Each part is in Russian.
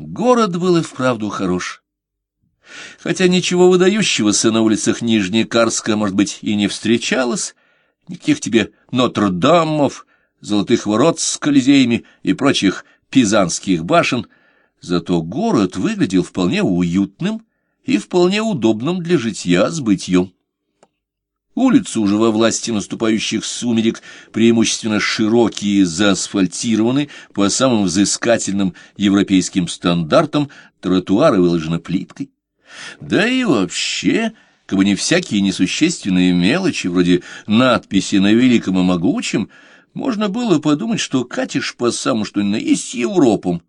Город был и вправду хорош. Хотя ничего выдающегося на улицах Нижнекарска, может быть, и не встречалось, никаких тебе Нотр-Дамов, золотых ворот с колизеями и прочих пизанских башен, зато город выглядел вполне уютным и вполне удобным для житья с бытьем. Улицы уже во власти наступающих сумерек преимущественно широкие, заасфальтированы по самым взыскательным европейским стандартам, тротуары выложены плиткой. Да и вообще, как бы не всякие несущественные мелочи, вроде надписи на великом и могучем, можно было подумать, что катишь по самому что ни на есть Европам.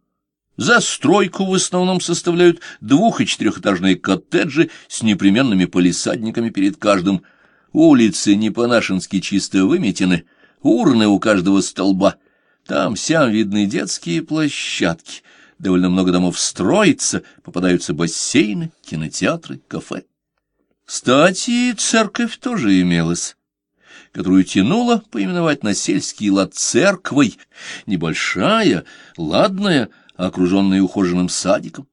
Застройку в основном составляют двух- и четырехэтажные коттеджи с непременными полисадниками перед каждым – Улицы не по-нашенски чисто выметены, урны у каждого столба. Там-сям видны детские площадки. Довольно много домов строится, попадаются бассейны, кинотеатры, кафе. Кстати, церковь тоже имелась, которую тянуло поименовать на сельский лад церквой, небольшая, ладная, окруженная ухоженным садиком.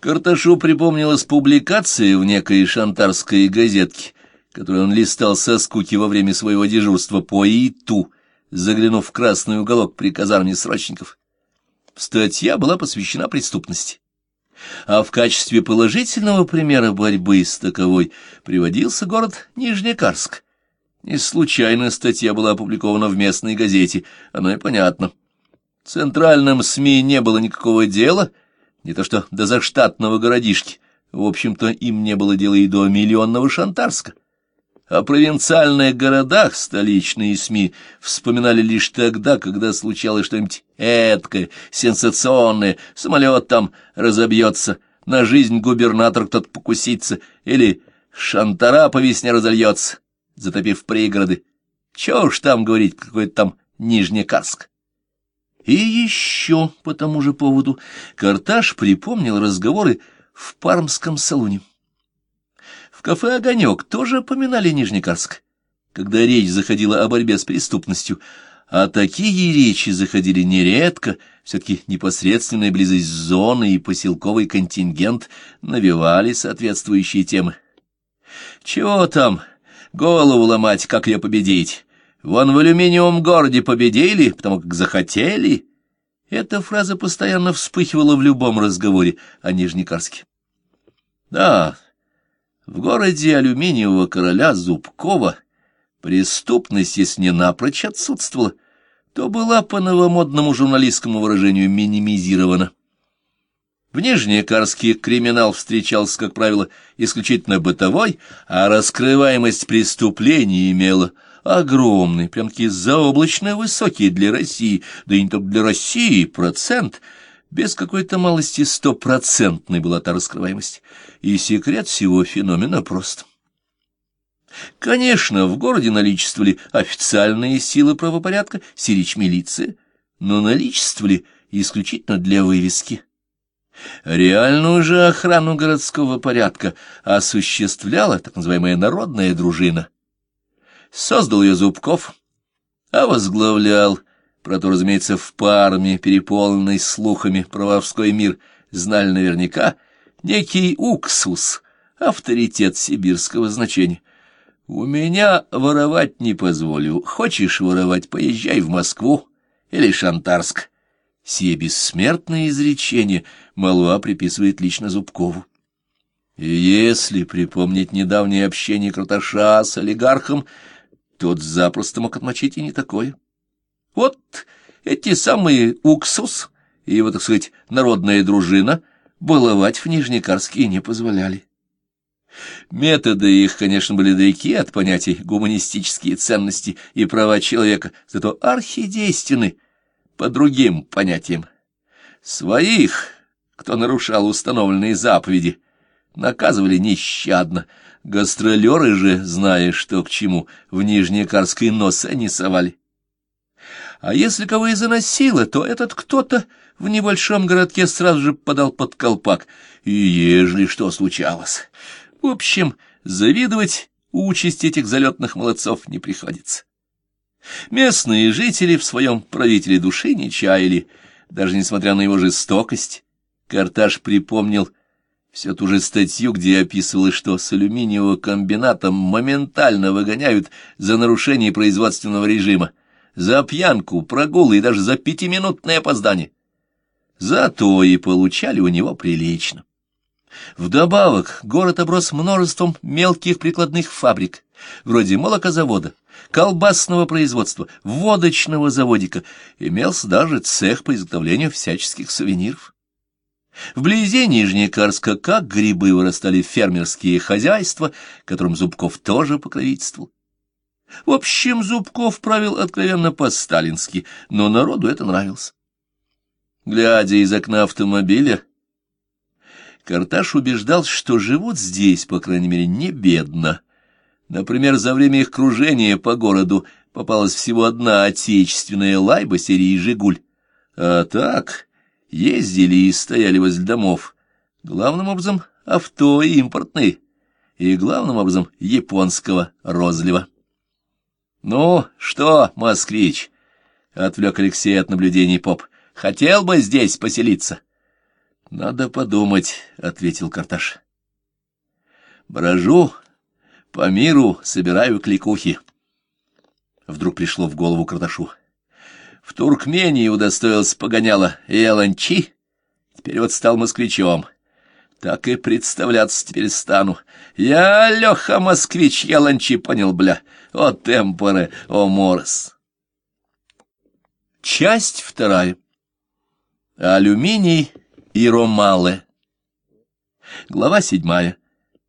Карташу припомнилась публикация в некой шантарской газетке, которую он листал со скуки во время своего дежурства по ИТУ, заглянув в красный уголок при казарме срочников. Статья была посвящена преступности. А в качестве положительного примера борьбы с таковой приводился город Нижнекарск. Не случайно статья была опубликована в местной газете, оно и понятно. Центральным СМИ не было никакого дела, не то что до заштатного городишки. В общем-то, им не было дела и до миллионного Шантарска. О провинциальных городах столичные СМИ вспоминали лишь тогда, когда случалось что-нибудь эткое, сенсационное, самолет там разобьется, на жизнь губернатор кто-то покусится, или шантара по весне разольется, затопив пригороды. Чего уж там говорить, какой-то там Нижнекарск. И еще по тому же поводу Карташ припомнил разговоры в пармском салоне кафе «Огонек» тоже поминали Нижнекарск, когда речь заходила о борьбе с преступностью, а такие речи заходили нередко, все-таки непосредственная близость зоны и поселковый контингент навевали соответствующие темы. Чего там, голову ломать, как ее победить? Вон в алюминиевом городе победили, потому как захотели. Эта фраза постоянно вспыхивала в любом разговоре о Нижнекарске. Да, в городе алюминиевого короля Зубкова преступность, если не напрочь отсутствовала, то была по новомодному журналистскому выражению минимизирована. В Нижнекарске криминал встречался, как правило, исключительно бытовой, а раскрываемость преступлений имела огромный, прям-таки заоблачно высокий для России, да и не только для России, процент — без какой-то малости стопроцентной была та раскрываемость, и секрет всего феномена прост. Конечно, в городе наличествовали официальные силы правопорядка, сирич-милиция, но наличествовали исключительно для вывески. Реальную же охрану городского порядка осуществляла так называемая народная дружина. Создал ее Зубков, а возглавлял про то, разумеется, в парме, переполненной слухами про воровской мир, знали наверняка некий уксус, авторитет сибирского значения. У меня воровать не позволю. Хочешь воровать, поезжай в Москву или Шантарск. Сие бессмертное изречение Малуа приписывает лично Зубкову. И если припомнить недавнее общение Краташа с олигархом, тот запросто мог отмочить и не такое. Вот эти самые уксус и его, так сказать, народная дружина баловать в Нижнекарске не позволяли. Методы их, конечно, были далеки от понятий гуманистические ценности и права человека, зато архидейственны по другим понятиям. Своих, кто нарушал установленные заповеди, наказывали нещадно. Гастролеры же, зная, что к чему, в Нижнекарской носа не совали. А если кого и заносило, то этот кто-то в небольшом городке сразу же подал под колпак, и ежели что случалось. В общем, завидовать участь этих залетных молодцов не приходится. Местные жители в своем правителе души не чаяли, даже несмотря на его жестокость, Карташ припомнил всю ту же статью, где описывалось, что с алюминиевого комбината моментально выгоняют за нарушение производственного режима, за пьянку, прогулы и даже за пятиминутное опоздание. Зато и получали у него прилично. Вдобавок, город оброс множеством мелких прикладных фабрик, вроде молокозавода, колбасного производства, водочного заводика, имелся даже цех по изготовлению всяческих сувениров. Вблизи Нижнекарска, как грибы, вырастали фермерские хозяйства, которым Зубков тоже покровительствовал. В общем, Зубков правил откровенно по-сталински, но народу это нравилось. Глядя из окна автомобиля, Карташ убеждал, что живут здесь, по крайней мере, не бедно. Например, за время их кружения по городу попалась всего одна отечественная лайба серии «Жигуль». А так ездили и стояли возле домов. Главным образом авто импортные и главным образом японского розлива. «Ну, что, москвич?» — отвлек Алексей от наблюдений поп. «Хотел бы здесь поселиться?» «Надо подумать», — ответил Карташ. «Брожу по миру, собираю кликухи». Вдруг пришло в голову Карташу. В Туркмении удостоился погоняла Яланчи, теперь вот стал москвичом. Так и представляться теперь стану. Я, Леха, москвич, Яланчи, понял, бля. О, темпоре, о, морос. Часть вторая. Алюминий и ромале. Глава седьмая.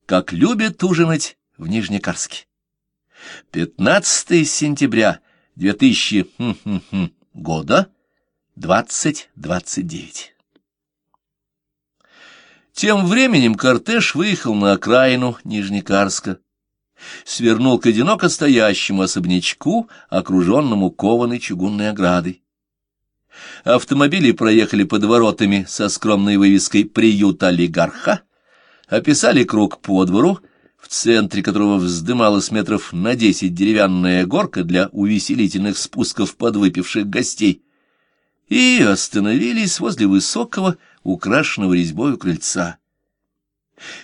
Как любят ужинать в Нижнекарске. 15 сентября 2000 года, 2029. Тем временем кортеж выехал на окраину Нижнекарска, свернул к одиноко стоящему особнячку, окруженному кованой чугунной оградой. Автомобили проехали под воротами со скромной вывеской «Приют олигарха», описали круг по двору, в центре которого вздымалась метров на десять деревянная горка для увеселительных спусков подвыпивших гостей, и остановились возле высокого, украшенного резьбою крыльца.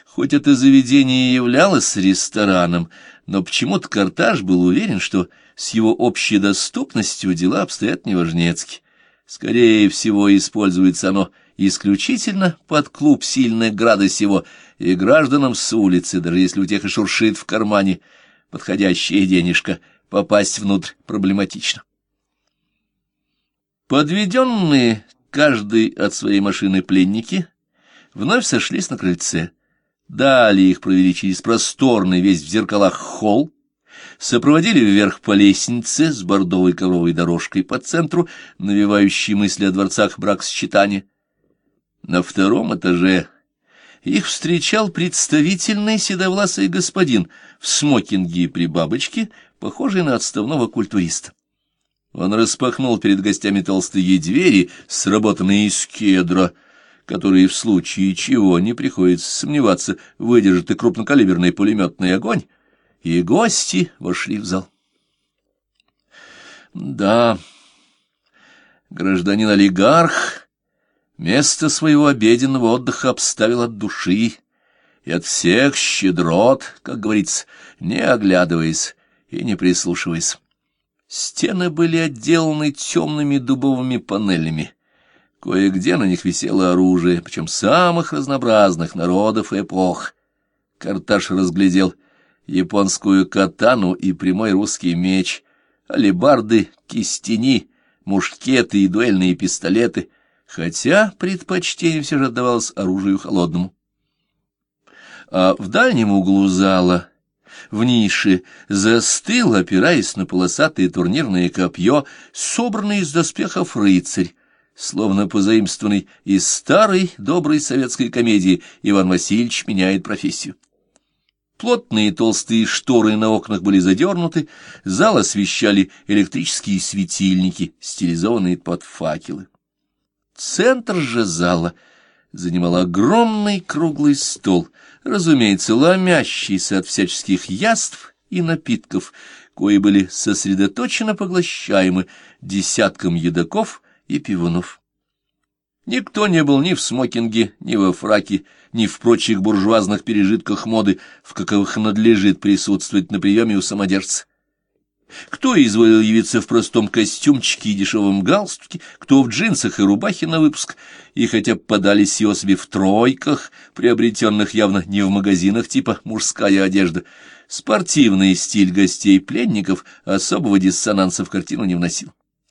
Хоть это заведение и являлось рестораном, но почему-то Карташ был уверен, что с его общей доступностью дела обстоят неважнецки. Скорее всего, используется оно исключительно под клуб сильных града сего и гражданам с улицы, даже если у тех и шуршит в кармане подходящая денежка, попасть внутрь проблематично. Подведенные каждый от своей машины пленники вновь сошлись на крыльце. Далее их провели через просторный весь в зеркалах холл, сопроводили вверх по лестнице с бордовой ковровой дорожкой по центру, навевающей мысли о дворцах бракосчитания. На втором этаже их встречал представительный седовласый господин в смокинге и при бабочке, похожий на отставного культуриста. Он распахнул перед гостями толстые двери, сработанные из кедра, которые в случае чего не приходится сомневаться, выдержат и крупнокалиберный пулеметный огонь, и гости вошли в зал. Да, гражданин-олигарх место своего обеденного отдыха обставил от души и от всех щедрот, как говорится, не оглядываясь и не прислушиваясь. Стены были отделаны темными дубовыми панелями. Кое-где на них висело оружие, причем самых разнообразных народов и эпох. Карташ разглядел японскую катану и прямой русский меч, алебарды, кистени, мушкеты и дуэльные пистолеты, хотя предпочтение все же отдавалось оружию холодному. А в дальнем углу зала, в нише, застыл, опираясь на полосатое турнирное копье, собранный из доспехов рыцарь, словно позаимствованный из старой доброй советской комедии «Иван Васильевич меняет профессию». Плотные толстые шторы на окнах были задернуты, зал освещали электрические светильники, стилизованные под факелы. Центр же зала занимал огромный круглый стол, разумеется, ломящийся от всяческих яств и напитков, кои были сосредоточенно поглощаемы десятком едоков и пивунов. Никто не был ни в смокинге, ни во фраке, ни в прочих буржуазных пережитках моды, в каковых надлежит присутствовать на приеме у самодержца. Кто изволил явиться в простом костюмчике и дешевом галстуке, кто в джинсах и рубахе на выпуск, и хотя подались себе в тройках, приобретенных явно не в магазинах типа «мужская одежда», спортивный стиль гостей-пленников особого диссонанса в картину не вносил.